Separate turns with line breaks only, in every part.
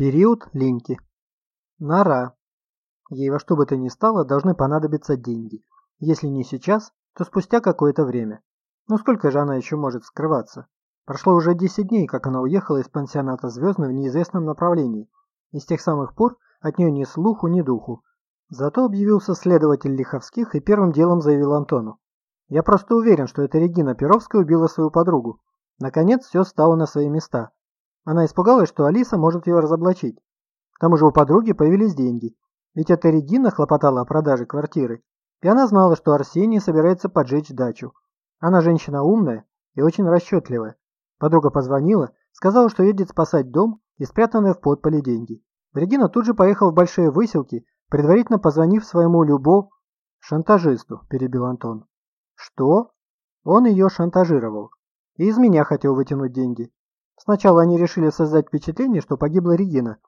Период линьки. Нора. Ей во что бы то ни стало должны понадобиться деньги. Если не сейчас, то спустя какое-то время. Но сколько же она еще может скрываться? Прошло уже 10 дней, как она уехала из пансионата «Звездный» в неизвестном направлении. И с тех самых пор от нее ни слуху, ни духу. Зато объявился следователь Лиховских и первым делом заявил Антону. «Я просто уверен, что эта Регина Перовская убила свою подругу. Наконец все стало на свои места. Она испугалась, что Алиса может ее разоблачить. К тому же у подруги появились деньги. Ведь эта Регина хлопотала о продаже квартиры. И она знала, что Арсений собирается поджечь дачу. Она женщина умная и очень расчетливая. Подруга позвонила, сказала, что едет спасать дом и спрятанные в подполе деньги. Регина тут же поехала в Большие Выселки, предварительно позвонив своему любо... «Шантажисту», – перебил Антон. «Что?» Он ее шантажировал. И из меня хотел вытянуть деньги. Сначала они решили создать впечатление, что погибла Регина.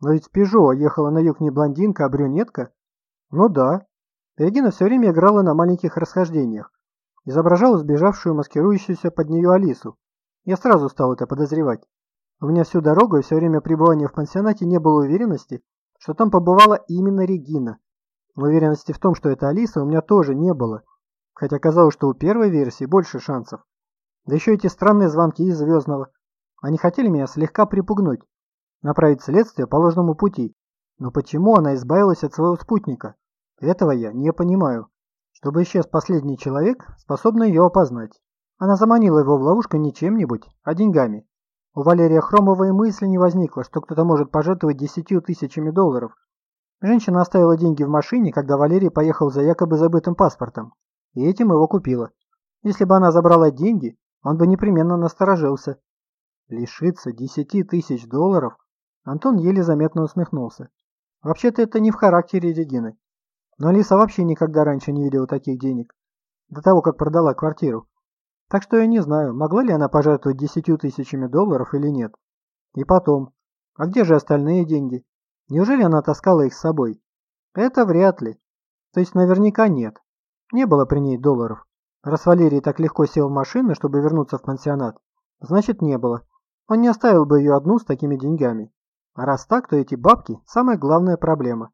Но ведь Пежо ехала на юг не блондинка, а брюнетка. Ну да. Регина все время играла на маленьких расхождениях. Изображала сбежавшую, маскирующуюся под нее Алису. Я сразу стал это подозревать. У меня всю дорогу и все время пребывания в пансионате не было уверенности, что там побывала именно Регина. Уверенности в том, что это Алиса, у меня тоже не было. Хотя казалось, что у первой версии больше шансов. Да еще эти странные звонки из Звездного. Они хотели меня слегка припугнуть, направить следствие по ложному пути. Но почему она избавилась от своего спутника? Этого я не понимаю. Чтобы исчез последний человек, способный ее опознать. Она заманила его в ловушку не чем-нибудь, а деньгами. У Валерия Хромова и мысли не возникло, что кто-то может пожертвовать десятью тысячами долларов. Женщина оставила деньги в машине, когда Валерий поехал за якобы забытым паспортом, и этим его купила. Если бы она забрала деньги, он бы непременно насторожился. Лишиться десяти тысяч долларов? Антон еле заметно усмехнулся. Вообще-то это не в характере Регины. Но Алиса вообще никогда раньше не видела таких денег. До того, как продала квартиру. Так что я не знаю, могла ли она пожертвовать десятью тысячами долларов или нет. И потом, а где же остальные деньги? Неужели она таскала их с собой? Это вряд ли. То есть наверняка нет. Не было при ней долларов. Раз Валерий так легко сел в машину, чтобы вернуться в пансионат, значит не было. Он не оставил бы ее одну с такими деньгами. А раз так, то эти бабки – самая главная проблема.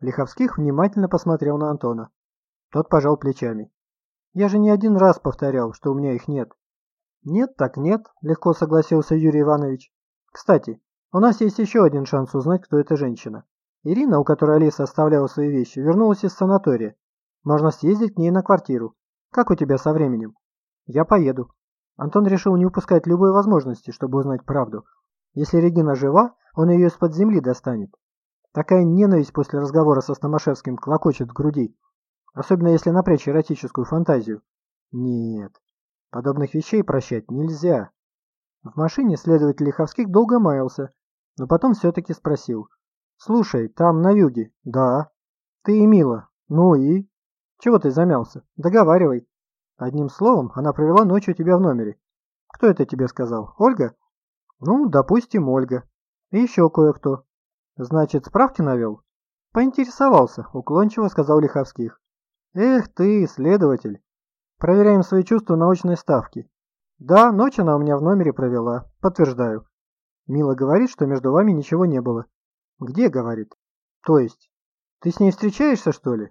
Лиховских внимательно посмотрел на Антона. Тот пожал плечами. Я же не один раз повторял, что у меня их нет. Нет так нет, легко согласился Юрий Иванович. Кстати, у нас есть еще один шанс узнать, кто эта женщина. Ирина, у которой Алиса оставляла свои вещи, вернулась из санатория. Можно съездить к ней на квартиру. Как у тебя со временем? Я поеду. Антон решил не упускать любой возможности, чтобы узнать правду. Если Регина жива, он ее из-под земли достанет. Такая ненависть после разговора со Стамашевским клокочет в груди, Особенно если напрячь эротическую фантазию. Нет, подобных вещей прощать нельзя. В машине следователь Лиховских долго маялся, но потом все-таки спросил. «Слушай, там на юге?» «Да». «Ты и Мила. Ну и?» «Чего ты замялся? Договаривай». Одним словом, она провела ночь у тебя в номере. Кто это тебе сказал? Ольга? Ну, допустим, Ольга. И еще кое-кто. Значит, справки навел? Поинтересовался, уклончиво сказал Лиховских. Эх ты, следователь. Проверяем свои чувства на очной ставке. Да, ночь она у меня в номере провела. Подтверждаю. Мила говорит, что между вами ничего не было. Где, говорит? То есть? Ты с ней встречаешься, что ли?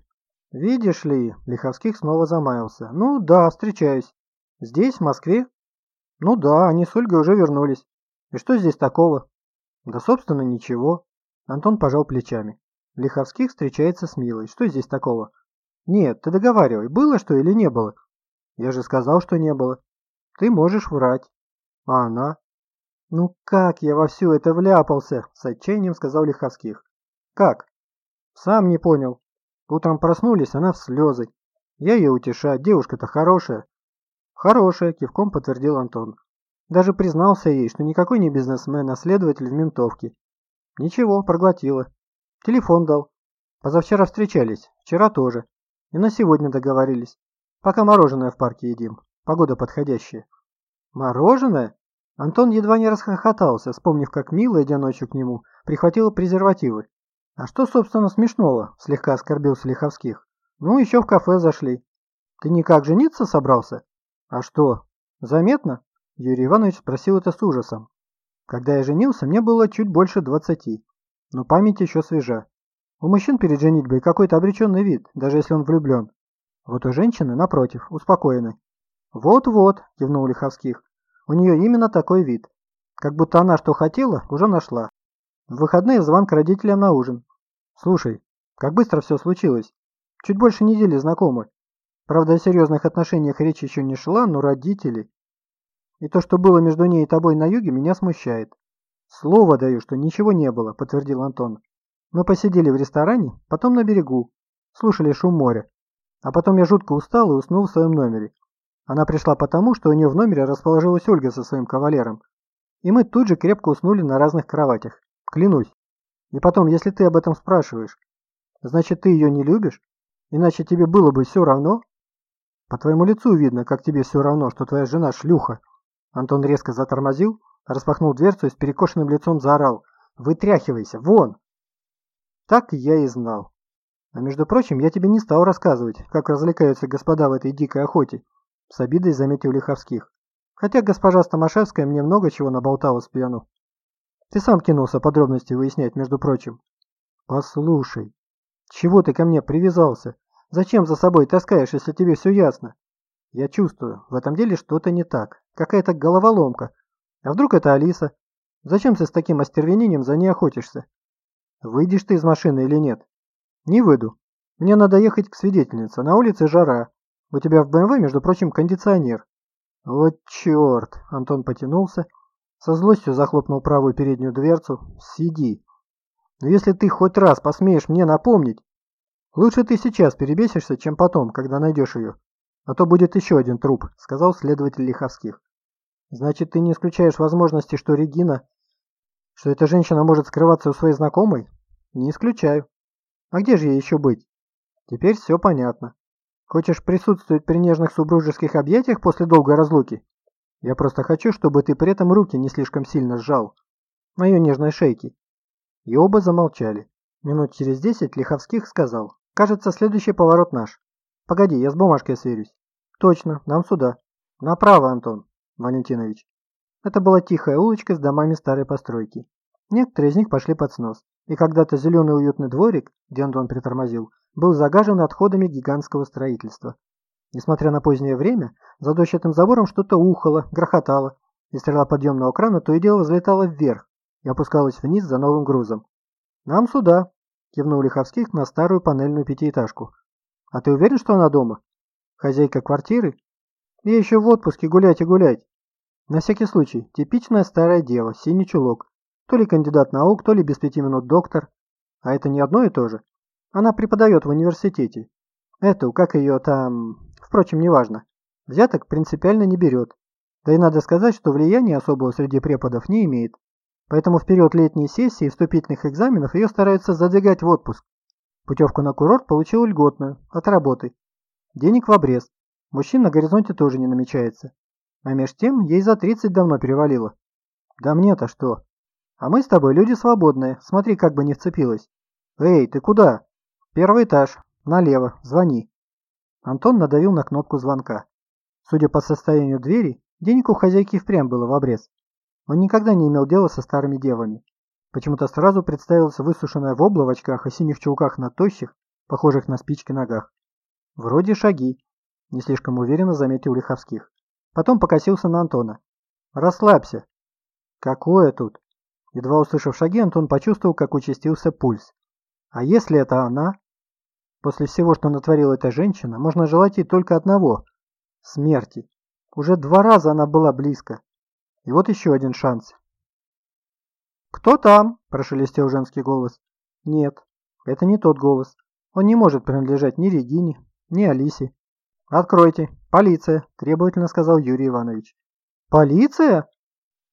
Видишь ли, Лиховских снова замаялся. Ну да, встречаюсь. Здесь, в Москве? Ну да, они с Ольгой уже вернулись. И что здесь такого? Да, собственно, ничего. Антон пожал плечами. Лиховских встречается с Милой. Что здесь такого? Нет, ты договаривай, было что или не было? Я же сказал, что не было. Ты можешь врать. А она? Ну как я во все это вляпался? С отчаянием сказал Лиховских. Как? Сам не понял. Утром проснулись, она в слезы. Я ее утешаю, девушка-то хорошая. Хорошая, кивком подтвердил Антон. Даже признался ей, что никакой не бизнесмен, а следователь в ментовке. Ничего, проглотила. Телефон дал. Позавчера встречались, вчера тоже. И на сегодня договорились. Пока мороженое в парке едим. Погода подходящая. Мороженое? Антон едва не расхохотался, вспомнив, как Мила, идя ночью к нему, прихватила презервативы. А что, собственно, смешного? Слегка оскорбился Лиховских. Ну, еще в кафе зашли. Ты никак жениться собрался? А что, заметно? Юрий Иванович спросил это с ужасом. Когда я женился, мне было чуть больше двадцати, но память еще свежа. У мужчин перед женитьбой какой-то обреченный вид, даже если он влюблен. Вот у женщины, напротив, успокоены. «Вот-вот», – кивнул Лиховских, – «у нее именно такой вид. Как будто она что хотела, уже нашла. В выходные звон к родителям на ужин. Слушай, как быстро все случилось. Чуть больше недели знакомы. Правда, о серьезных отношениях речь еще не шла, но родители... И то, что было между ней и тобой на юге, меня смущает. Слово даю, что ничего не было, подтвердил Антон. Мы посидели в ресторане, потом на берегу, слушали шум моря. А потом я жутко устал и уснул в своем номере. Она пришла потому, что у нее в номере расположилась Ольга со своим кавалером. И мы тут же крепко уснули на разных кроватях. Клянусь. И потом, если ты об этом спрашиваешь, значит, ты ее не любишь? Иначе тебе было бы все равно? По твоему лицу видно, как тебе все равно, что твоя жена шлюха. Антон резко затормозил, распахнул дверцу и с перекошенным лицом заорал. «Вытряхивайся! Вон!» Так я и знал. А между прочим, я тебе не стал рассказывать, как развлекаются господа в этой дикой охоте, с обидой заметил Лиховских. Хотя госпожа Стамашевская мне много чего наболтала с пьяну. Ты сам кинулся подробности выяснять, между прочим. Послушай, чего ты ко мне привязался? Зачем за собой таскаешь, если тебе все ясно? Я чувствую, в этом деле что-то не так. Какая-то головоломка. А вдруг это Алиса? Зачем ты с таким остервенением за ней охотишься? Выйдешь ты из машины или нет? Не выйду. Мне надо ехать к свидетельнице. На улице жара. У тебя в БМВ, между прочим, кондиционер. Вот черт. Антон потянулся. Со злостью захлопнул правую переднюю дверцу. Сиди. Но если ты хоть раз посмеешь мне напомнить, лучше ты сейчас перебесишься, чем потом, когда найдешь ее. А то будет еще один труп, сказал следователь Лиховских. Значит, ты не исключаешь возможности, что Регина что эта женщина может скрываться у своей знакомой? Не исключаю. А где же ей еще быть? Теперь все понятно. Хочешь присутствовать при нежных супружеских объятиях после долгой разлуки? Я просто хочу, чтобы ты при этом руки не слишком сильно сжал. Ее нежной шейке. И оба замолчали. Минут через десять Лиховских сказал. Кажется, следующий поворот наш. Погоди, я с бумажкой сверюсь. Точно, нам сюда. Направо, Антон Валентинович. Это была тихая улочка с домами старой постройки. Некоторые из них пошли под снос, и когда-то зеленый уютный дворик, где Антон притормозил, был загажен отходами гигантского строительства. Несмотря на позднее время, за дощатым забором что-то ухало, грохотало, и стрела подъемного крана то и дело взлетала вверх и опускалась вниз за новым грузом. «Нам сюда!» – кивнул Лиховских на старую панельную пятиэтажку. «А ты уверен, что она дома? Хозяйка квартиры? Я еще в отпуске гулять и гулять. На всякий случай, типичная старая дева, синий чулок. То ли кандидат наук, то ли без пяти минут доктор. А это не одно и то же. Она преподает в университете. Эту, как ее там... Впрочем, неважно. Взяток принципиально не берет. Да и надо сказать, что влияния особого среди преподов не имеет. Поэтому в период летней сессии и вступительных экзаменов ее стараются задвигать в отпуск. Путевку на курорт получил льготную, от работы. Денег в обрез. Мужчин на горизонте тоже не намечается. А меж тем ей за 30 давно перевалило. Да мне-то что? А мы с тобой люди свободные, смотри, как бы не вцепилась. Эй, ты куда? Первый этаж, налево, звони. Антон надавил на кнопку звонка. Судя по состоянию двери, денег у хозяйки впрямь было в обрез. Он никогда не имел дела со старыми девами. Почему-то сразу представился высушенная в очках и синих чулках на тощих, похожих на спички ногах. Вроде шаги, не слишком уверенно заметил Лиховских. Потом покосился на Антона. «Расслабься». «Какое тут?» Едва услышав шаги, Антон почувствовал, как участился пульс. «А если это она?» После всего, что натворила эта женщина, можно желать ей только одного – смерти. Уже два раза она была близко. И вот еще один шанс. «Кто там?» – прошелестел женский голос. «Нет, это не тот голос. Он не может принадлежать ни Регине, ни Алисе. «Откройте! Полиция!» – требовательно сказал Юрий Иванович. «Полиция?»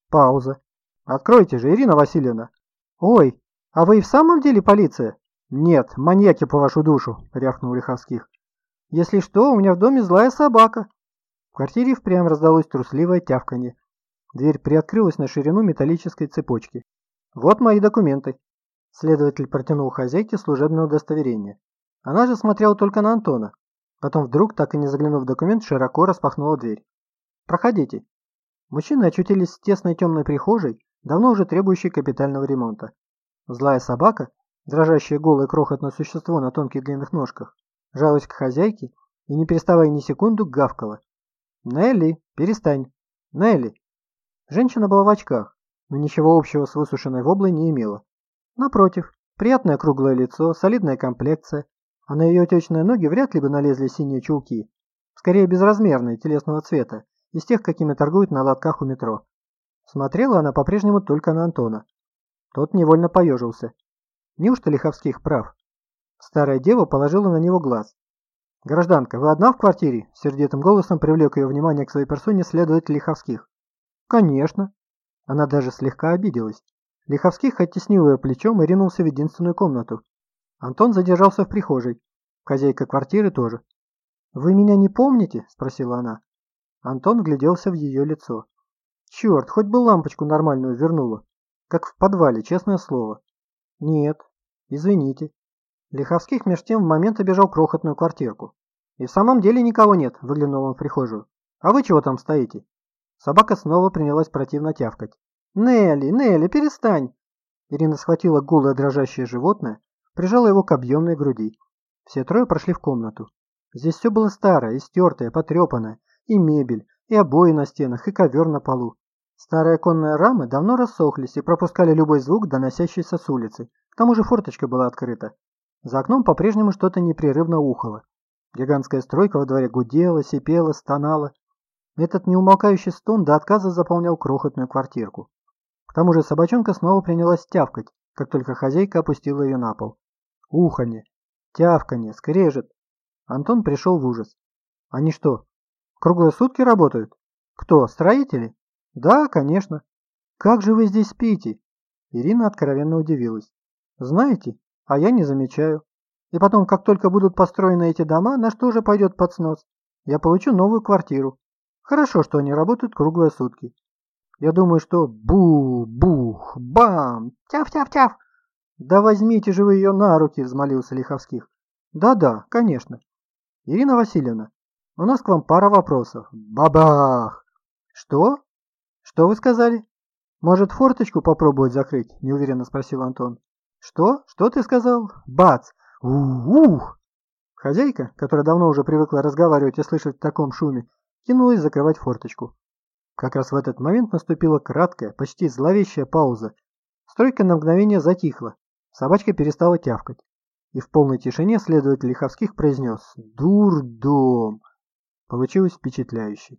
Пауза. «Откройте же, Ирина Васильевна!» «Ой, а вы и в самом деле полиция?» «Нет, маньяки по вашу душу!» – рявкнул Лиховских. «Если что, у меня в доме злая собака!» В квартире впрямь раздалось трусливое тявканье. Дверь приоткрылась на ширину металлической цепочки. «Вот мои документы!» Следователь протянул хозяйке служебное удостоверение. Она же смотрела только на Антона. Потом вдруг, так и не заглянув в документ, широко распахнула дверь. «Проходите». Мужчины очутились в тесной темной прихожей, давно уже требующий капитального ремонта. Злая собака, дрожащее голое крохотное существо на тонких длинных ножках, жалась к хозяйке и, не переставая ни секунду, гавкала. «Нелли, перестань! Нелли!» Женщина была в очках, но ничего общего с высушенной воблой не имела. Напротив, приятное круглое лицо, солидная комплекция, а на ее отечные ноги вряд ли бы налезли синие чулки, скорее безразмерные, телесного цвета, из тех, какими торгуют на лотках у метро. Смотрела она по-прежнему только на Антона. Тот невольно поежился. Неужто Лиховских прав? Старая дева положила на него глаз. «Гражданка, вы одна в квартире?» Сердитым голосом привлек ее внимание к своей персоне следователь Лиховских. «Конечно». Она даже слегка обиделась. Лиховских оттеснил ее плечом и ринулся в единственную комнату. Антон задержался в прихожей. Хозяйка квартиры тоже. «Вы меня не помните?» – спросила она. Антон вгляделся в ее лицо. «Черт, хоть бы лампочку нормальную вернула. Как в подвале, честное слово». «Нет, извините». Лиховских меж тем в момент обежал крохотную квартирку. «И в самом деле никого нет», – выглянул он в прихожую. «А вы чего там стоите?» Собака снова принялась противно тявкать. «Нелли, Нелли, перестань!» Ирина схватила голое дрожащее животное, прижала его к объемной груди. Все трое прошли в комнату. Здесь все было старое, истертое, потрепанное. И мебель, и обои на стенах, и ковер на полу. Старые оконные рамы давно рассохлись и пропускали любой звук, доносящийся с улицы. К тому же форточка была открыта. За окном по-прежнему что-то непрерывно ухало. Гигантская стройка во дворе гудела, сипела, стонала. Этот неумолкающий стон до отказа заполнял крохотную квартирку. К тому же собачонка снова принялась тявкать, как только хозяйка опустила ее на пол. Уханье, тявканье, скрежет. Антон пришел в ужас. Они что, круглые сутки работают? Кто, строители? Да, конечно. Как же вы здесь спите? Ирина откровенно удивилась. Знаете, а я не замечаю. И потом, как только будут построены эти дома, на что же пойдет под снос? Я получу новую квартиру. Хорошо, что они работают круглые сутки. Я думаю, что бу-бух, бам, тяв-тяв-тяв. Да возьмите же вы ее на руки, взмолился Лиховских. Да-да, конечно. «Ирина Васильевна, у нас к вам пара вопросов». Бабах! «Что? Что вы сказали?» «Может, форточку попробовать закрыть?» – неуверенно спросил Антон. «Что? Что ты сказал?» «Бац! Ух!» Хозяйка, которая давно уже привыкла разговаривать и слышать в таком шуме, кинулась закрывать форточку. Как раз в этот момент наступила краткая, почти зловещая пауза. Стройка на мгновение затихла. Собачка перестала тявкать и в полной тишине следователь Лиховских произнес «Дурдом!». Получилось впечатляюще.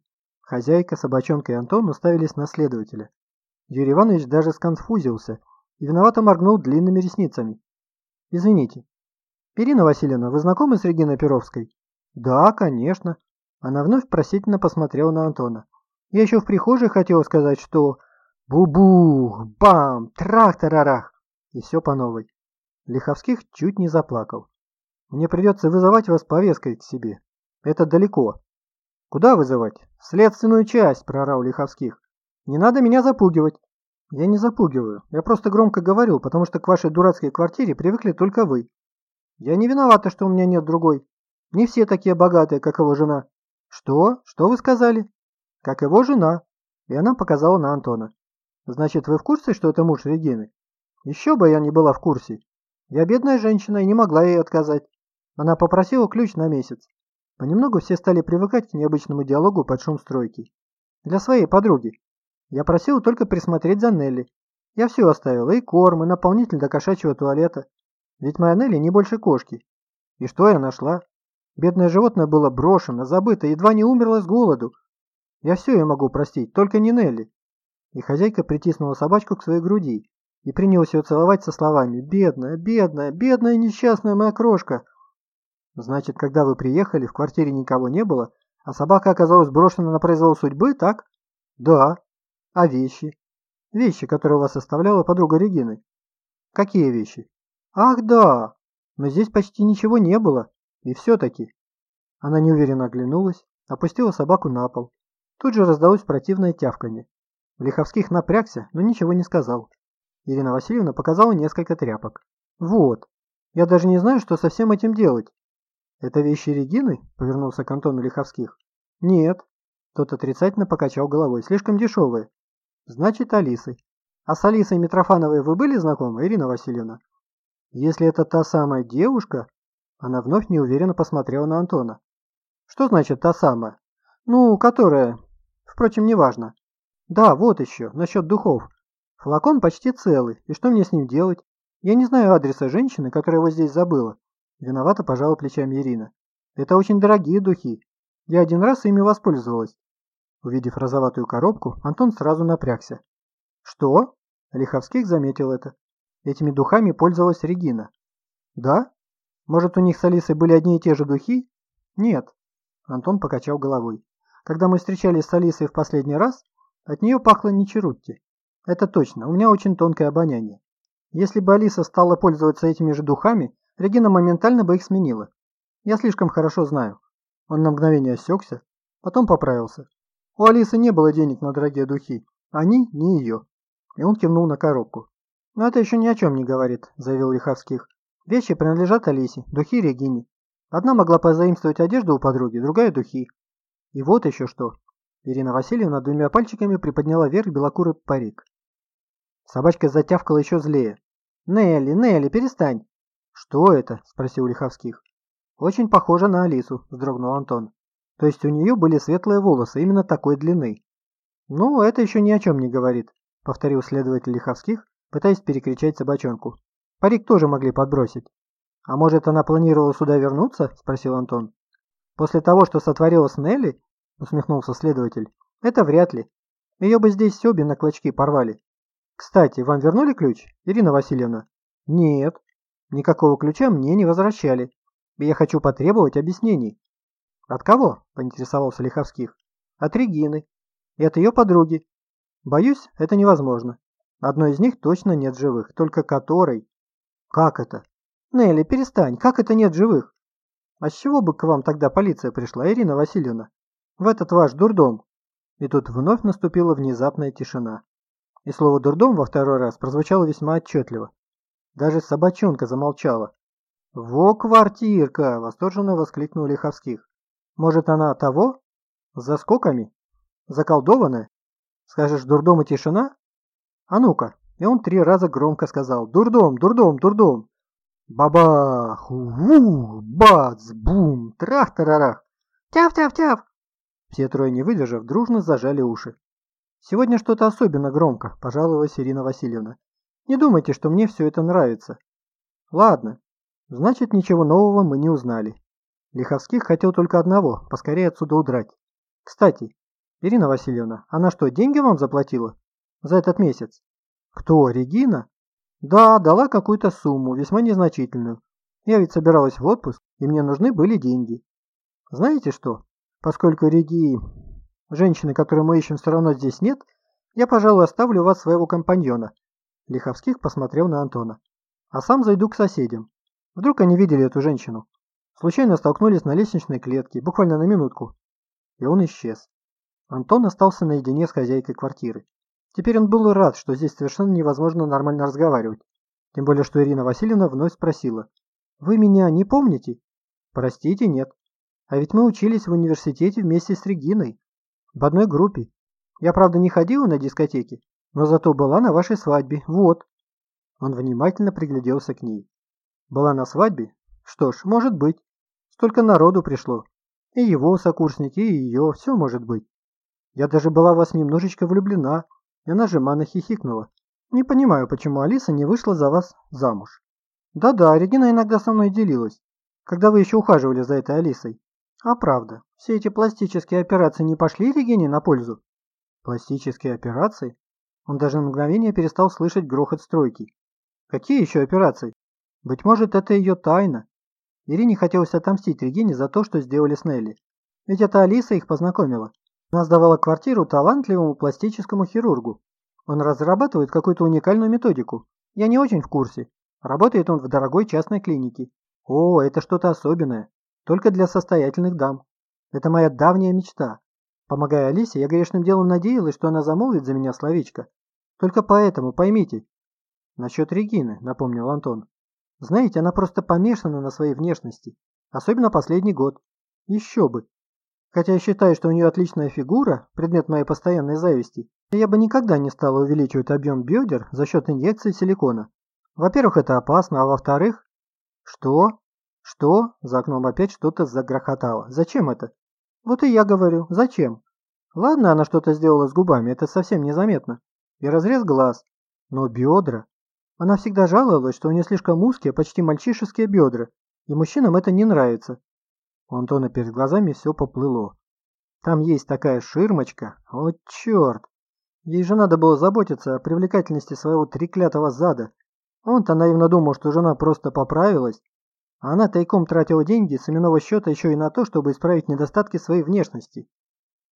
Хозяйка, собачонка и Антон уставились на следователя. Юрий Иванович даже сконфузился и виновато моргнул длинными ресницами. «Извините. Ирина Васильевна, вы знакомы с Региной Перовской?» «Да, конечно». Она вновь просительно посмотрела на Антона. «Я еще в прихожей хотела сказать, что... Бу-бух, бам, трах-тарарах!» И все по новой. Лиховских чуть не заплакал. «Мне придется вызывать вас повесткой к себе. Это далеко». «Куда вызывать?» «В следственную часть», – проорал Лиховских. «Не надо меня запугивать». «Я не запугиваю. Я просто громко говорю, потому что к вашей дурацкой квартире привыкли только вы. Я не виновата, что у меня нет другой. Не все такие богатые, как его жена». «Что? Что вы сказали?» «Как его жена». И она показала на Антона. «Значит, вы в курсе, что это муж Регины?» «Еще бы я не была в курсе. Я бедная женщина и не могла ей отказать. Она попросила ключ на месяц. Понемногу все стали привыкать к необычному диалогу под шум стройки. Для своей подруги. Я просила только присмотреть за Нелли. Я все оставила, и корм, и наполнитель до кошачьего туалета. Ведь моя Нелли не больше кошки. И что я нашла? Бедное животное было брошено, забыто, едва не умерло с голоду. Я все ей могу простить, только не Нелли. И хозяйка притиснула собачку к своей груди, и принялся ее целовать со словами «Бедная, бедная, бедная несчастная моя крошка». Значит, когда вы приехали, в квартире никого не было, а собака оказалась брошена на произвол судьбы, так? Да. А вещи? Вещи, которые у вас оставляла подруга Регины. Какие вещи? Ах, да. Но здесь почти ничего не было. И все-таки. Она неуверенно оглянулась, опустила собаку на пол. Тут же раздалось противное тявканье. Лиховских напрягся, но ничего не сказал. Ирина Васильевна показала несколько тряпок. «Вот. Я даже не знаю, что со всем этим делать». «Это вещи Регины?» – повернулся к Антону Лиховских. «Нет». Тот отрицательно покачал головой. «Слишком дешевые». «Значит, Алисы». А с Алисой Митрофановой вы были знакомы, Ирина Васильевна? Если это та самая девушка, она вновь неуверенно посмотрела на Антона. Что значит та самая? Ну, которая... Впрочем, неважно. Да, вот еще, насчет духов. Флакон почти целый, и что мне с ним делать? Я не знаю адреса женщины, которая его здесь забыла. Виновато пожала плечами Ирина. Это очень дорогие духи. Я один раз ими воспользовалась. Увидев розоватую коробку, Антон сразу напрягся. Что? Лиховских заметил это. Этими духами пользовалась Регина. Да? Может, у них с Алисой были одни и те же духи? Нет. Антон покачал головой. Когда мы встречались с Алисой в последний раз, от нее пахло не черутти. Это точно, у меня очень тонкое обоняние. Если бы Алиса стала пользоваться этими же духами, Регина моментально бы их сменила. Я слишком хорошо знаю. Он на мгновение осекся, потом поправился. У Алисы не было денег на дорогие духи. Они не ее. И он кивнул на коробку. «Но это еще ни о чем не говорит», – заявил Лиховских. «Вещи принадлежат Алисе, духи Регине. Одна могла позаимствовать одежду у подруги, другая – духи. И вот еще что». Ирина Васильевна двумя пальчиками приподняла вверх белокурый парик. Собачка затявкала еще злее. «Нелли, Нелли, перестань!» «Что это?» – спросил Лиховских. «Очень похоже на Алису», – вздрогнул Антон. «То есть у нее были светлые волосы, именно такой длины». «Ну, это еще ни о чем не говорит», – повторил следователь Лиховских, пытаясь перекричать собачонку. «Парик тоже могли подбросить». «А может, она планировала сюда вернуться?» – спросил Антон. «После того, что сотворила с Нелли?» – усмехнулся следователь. «Это вряд ли. Ее бы здесь обе на клочки порвали. Кстати, вам вернули ключ, Ирина Васильевна? Нет. Никакого ключа мне не возвращали. Я хочу потребовать объяснений. От кого? Поинтересовался Лиховских. От Регины. И от ее подруги. Боюсь, это невозможно. Одной из них точно нет живых, только которой... Как это? Нелли, перестань, как это нет живых? А с чего бы к вам тогда полиция пришла, Ирина Васильевна? В этот ваш дурдом. И тут вновь наступила внезапная тишина. И слово «дурдом» во второй раз прозвучало весьма отчетливо. Даже собачонка замолчала. «Во квартирка!» – восторженно воскликнул Лиховских. «Может, она того? За скоками? Заколдованная? Скажешь, дурдом и тишина? А ну-ка!» И он три раза громко сказал «Дурдом! Дурдом! Дурдом!» Бабах! Ву! Бац! Бум! Трах-тарарах! Тяв-тяв-тяв! Все трое, не выдержав, дружно зажали уши. «Сегодня что-то особенно громко», – пожаловалась Ирина Васильевна. «Не думайте, что мне все это нравится». «Ладно. Значит, ничего нового мы не узнали. Лиховских хотел только одного – поскорее отсюда удрать. Кстати, Ирина Васильевна, она что, деньги вам заплатила? За этот месяц? Кто, Регина? Да, дала какую-то сумму, весьма незначительную. Я ведь собиралась в отпуск, и мне нужны были деньги. Знаете что? Поскольку Реги Женщины, которую мы ищем, все равно здесь нет. Я, пожалуй, оставлю вас своего компаньона. Лиховских посмотрел на Антона. А сам зайду к соседям. Вдруг они видели эту женщину. Случайно столкнулись на лестничной клетке, буквально на минутку. И он исчез. Антон остался наедине с хозяйкой квартиры. Теперь он был рад, что здесь совершенно невозможно нормально разговаривать. Тем более, что Ирина Васильевна вновь спросила. «Вы меня не помните?» «Простите, нет. А ведь мы учились в университете вместе с Региной. В одной группе. Я, правда, не ходила на дискотеки, но зато была на вашей свадьбе. Вот. Он внимательно пригляделся к ней. Была на свадьбе? Что ж, может быть. Столько народу пришло. И его сокурсники, и ее, все может быть. Я даже была в вас немножечко влюблена. И она жеманно хихикнула. Не понимаю, почему Алиса не вышла за вас замуж. Да-да, Регина иногда со мной делилась. Когда вы еще ухаживали за этой Алисой. А правда, все эти пластические операции не пошли Регине на пользу? Пластические операции? Он даже на мгновение перестал слышать грохот стройки. Какие еще операции? Быть может, это ее тайна. Ирине хотелось отомстить Регине за то, что сделали с Нелли. Ведь это Алиса их познакомила. Она сдавала квартиру талантливому пластическому хирургу. Он разрабатывает какую-то уникальную методику. Я не очень в курсе. Работает он в дорогой частной клинике. О, это что-то особенное. Только для состоятельных дам. Это моя давняя мечта. Помогая Алисе, я грешным делом надеялась, что она замолвит за меня словечко. Только поэтому, поймите. Насчет Регины, напомнил Антон. Знаете, она просто помешана на своей внешности. Особенно последний год. Еще бы. Хотя я считаю, что у нее отличная фигура, предмет моей постоянной зависти. Я бы никогда не стала увеличивать объем бедер за счет инъекции силикона. Во-первых, это опасно, а во-вторых... Что? Что? За окном опять что-то загрохотало. Зачем это? Вот и я говорю, зачем? Ладно, она что-то сделала с губами, это совсем незаметно. И разрез глаз. Но бедра... Она всегда жаловалась, что у нее слишком узкие, почти мальчишеские бедра, и мужчинам это не нравится. У Антона перед глазами все поплыло. Там есть такая ширмочка. О, черт! Ей же надо было заботиться о привлекательности своего треклятого зада. Он-то наивно думал, что жена просто поправилась, а она тайком тратила деньги с именного счета еще и на то, чтобы исправить недостатки своей внешности.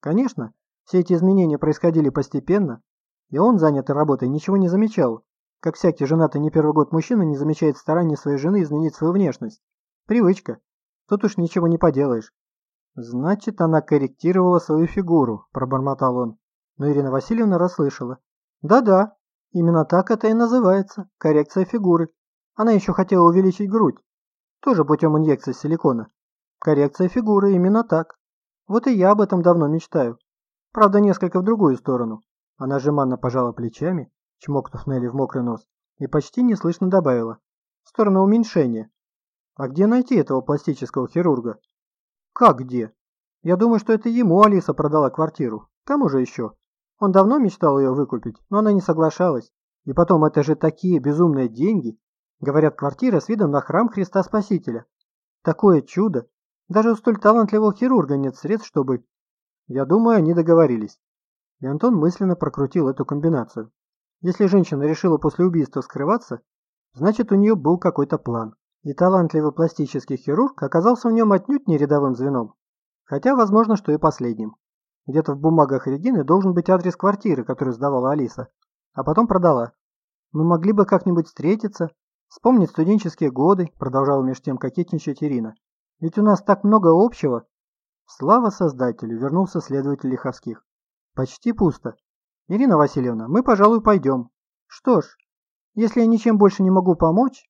Конечно, все эти изменения происходили постепенно, и он, занятый работой, ничего не замечал, как всякий женатый не первый год мужчина не замечает старания своей жены изменить свою внешность. Привычка. Тут уж ничего не поделаешь. Значит, она корректировала свою фигуру, пробормотал он. Но Ирина Васильевна расслышала. Да-да, именно так это и называется, коррекция фигуры. Она еще хотела увеличить грудь. Тоже путем инъекции силикона. Коррекция фигуры именно так. Вот и я об этом давно мечтаю. Правда, несколько в другую сторону. Она жеманно пожала плечами, чмокнув Нелли в мокрый нос, и почти неслышно добавила. В сторону уменьшения. А где найти этого пластического хирурга? Как где? Я думаю, что это ему Алиса продала квартиру. Кому же еще? Он давно мечтал ее выкупить, но она не соглашалась. И потом, это же такие безумные деньги. Говорят, квартира с видом на храм Христа Спасителя. Такое чудо. Даже у столь талантливого хирурга нет средств, чтобы... Я думаю, они договорились. И Антон мысленно прокрутил эту комбинацию. Если женщина решила после убийства скрываться, значит у нее был какой-то план. И талантливый пластический хирург оказался в нем отнюдь не рядовым звеном. Хотя, возможно, что и последним. Где-то в бумагах Регины должен быть адрес квартиры, которую сдавала Алиса, а потом продала. Мы могли бы как-нибудь встретиться, вспомнить студенческие годы, продолжала меж тем кокетничать Ирина. Ведь у нас так много общего. Слава создателю, вернулся следователь Лиховских. Почти пусто. Ирина Васильевна, мы, пожалуй, пойдем. Что ж, если я ничем больше не могу помочь...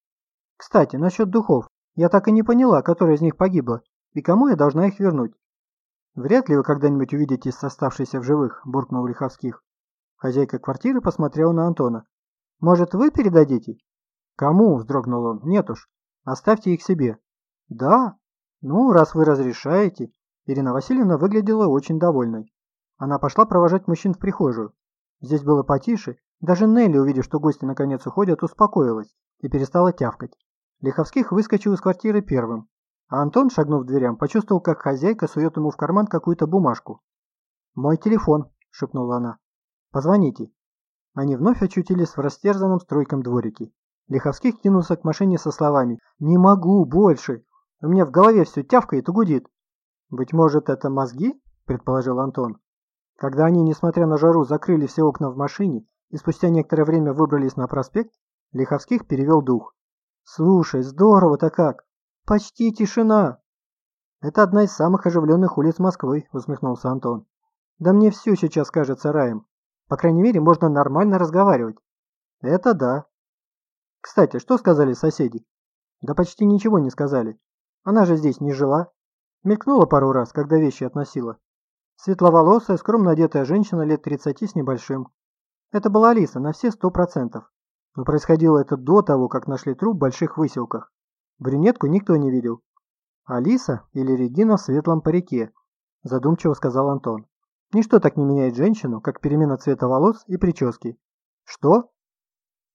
Кстати, насчет духов. Я так и не поняла, которая из них погибла, и кому я должна их вернуть. Вряд ли вы когда-нибудь увидитесь с оставшейся в живых, буркнул Лиховских. Хозяйка квартиры посмотрела на Антона. Может, вы передадите? Кому? вздрогнул он. Нет уж. Оставьте их себе. Да? Ну, раз вы разрешаете. Ирина Васильевна выглядела очень довольной. Она пошла провожать мужчин в прихожую. Здесь было потише. Даже Нелли, увидев, что гости наконец уходят, успокоилась и перестала тявкать. Лиховских выскочил из квартиры первым. А Антон, шагнув к дверям, почувствовал, как хозяйка сует ему в карман какую-то бумажку. «Мой телефон», — шепнула она. «Позвоните». Они вновь очутились в растерзанном стройком дворике. Лиховских кинулся к машине со словами «Не могу больше! У меня в голове все тявкает и гудит». «Быть может, это мозги?» – предположил Антон. Когда они, несмотря на жару, закрыли все окна в машине и спустя некоторое время выбрались на проспект, Лиховских перевел дух. «Слушай, здорово-то как! Почти тишина!» «Это одна из самых оживленных улиц Москвы», — усмехнулся Антон. «Да мне все сейчас кажется раем. По крайней мере, можно нормально разговаривать». «Это да». «Кстати, что сказали соседи?» «Да почти ничего не сказали. Она же здесь не жила. Мелькнула пару раз, когда вещи относила. Светловолосая, скромно одетая женщина лет 30 с небольшим. Это была Алиса на все сто процентов. Но происходило это до того, как нашли труп в больших выселках. Брюнетку никто не видел. Алиса или Регина в светлом парике, задумчиво сказал Антон. Ничто так не меняет женщину, как перемена цвета волос и прически. Что?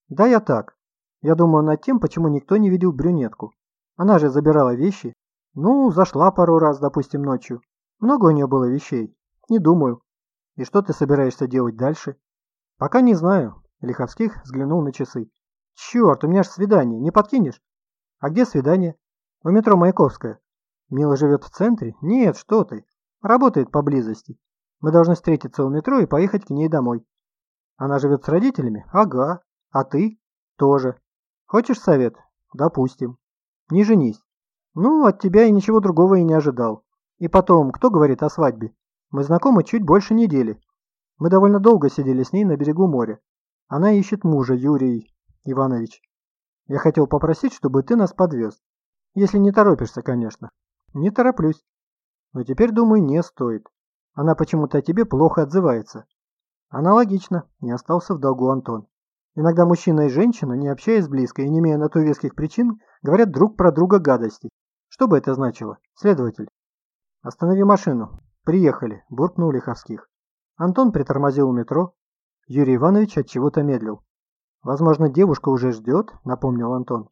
Да я так. Я думаю над тем, почему никто не видел брюнетку. Она же забирала вещи. Ну, зашла пару раз, допустим, ночью. Много у нее было вещей? Не думаю. И что ты собираешься делать дальше? Пока не знаю. Лиховских взглянул на часы. Черт, у меня же свидание, не подкинешь? А где свидание? У метро Маяковская. Мила живет в центре? Нет, что ты. Работает поблизости. Мы должны встретиться у метро и поехать к ней домой. Она живет с родителями? Ага. А ты? Тоже. Хочешь совет? Допустим. Не женись. Ну, от тебя я ничего другого и не ожидал. И потом, кто говорит о свадьбе? Мы знакомы чуть больше недели. Мы довольно долго сидели с ней на берегу моря. Она ищет мужа, Юрий Иванович. Я хотел попросить, чтобы ты нас подвез. Если не торопишься, конечно. Не тороплюсь. Но теперь, думаю, не стоит. Она почему-то о тебе плохо отзывается. Аналогично, не остался в долгу Антон. Иногда мужчина и женщина, не общаясь близко и не имея на то веских причин, говорят друг про друга гадости. Что бы это значило? Следователь. Останови машину. Приехали, буркнул Лиховских. Антон притормозил у метро. Юрий Иванович от чего-то медлил. Возможно, девушка уже ждет, напомнил Антон.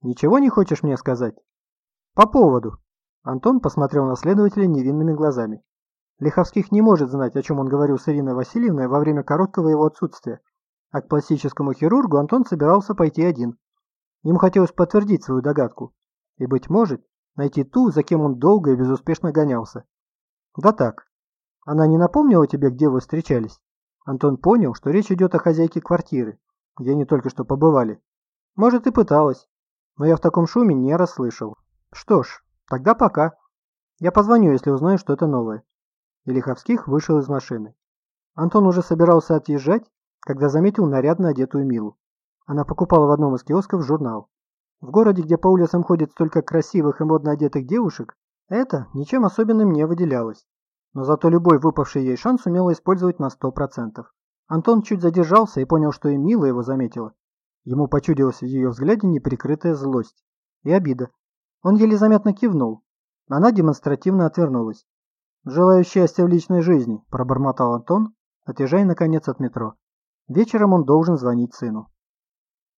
Ничего не хочешь мне сказать? По поводу. Антон посмотрел на следователя невинными глазами. Лиховских не может знать, о чем он говорил с Ириной Васильевной во время короткого его отсутствия. А к пластическому хирургу Антон собирался пойти один. Ему хотелось подтвердить свою догадку. И, быть может, найти ту, за кем он долго и безуспешно гонялся. Да так. Она не напомнила тебе, где вы встречались? Антон понял, что речь идет о хозяйке квартиры, где они только что побывали. Может, и пыталась, но я в таком шуме не расслышал. Что ж, тогда пока. Я позвоню, если узнаю что-то новое. И Лиховских вышел из машины. Антон уже собирался отъезжать, когда заметил нарядно одетую Милу. Она покупала в одном из киосков журнал. В городе, где по улицам ходит столько красивых и модно одетых девушек, это ничем особенным не выделялось. Но зато любой выпавший ей шанс умела использовать на сто процентов. Антон чуть задержался и понял, что и Мила его заметила. Ему почудилась в ее взгляде неприкрытая злость и обида. Он еле заметно кивнул. Она демонстративно отвернулась. «Желаю счастья в личной жизни», – пробормотал Антон, отъезжая наконец от метро. Вечером он должен звонить сыну.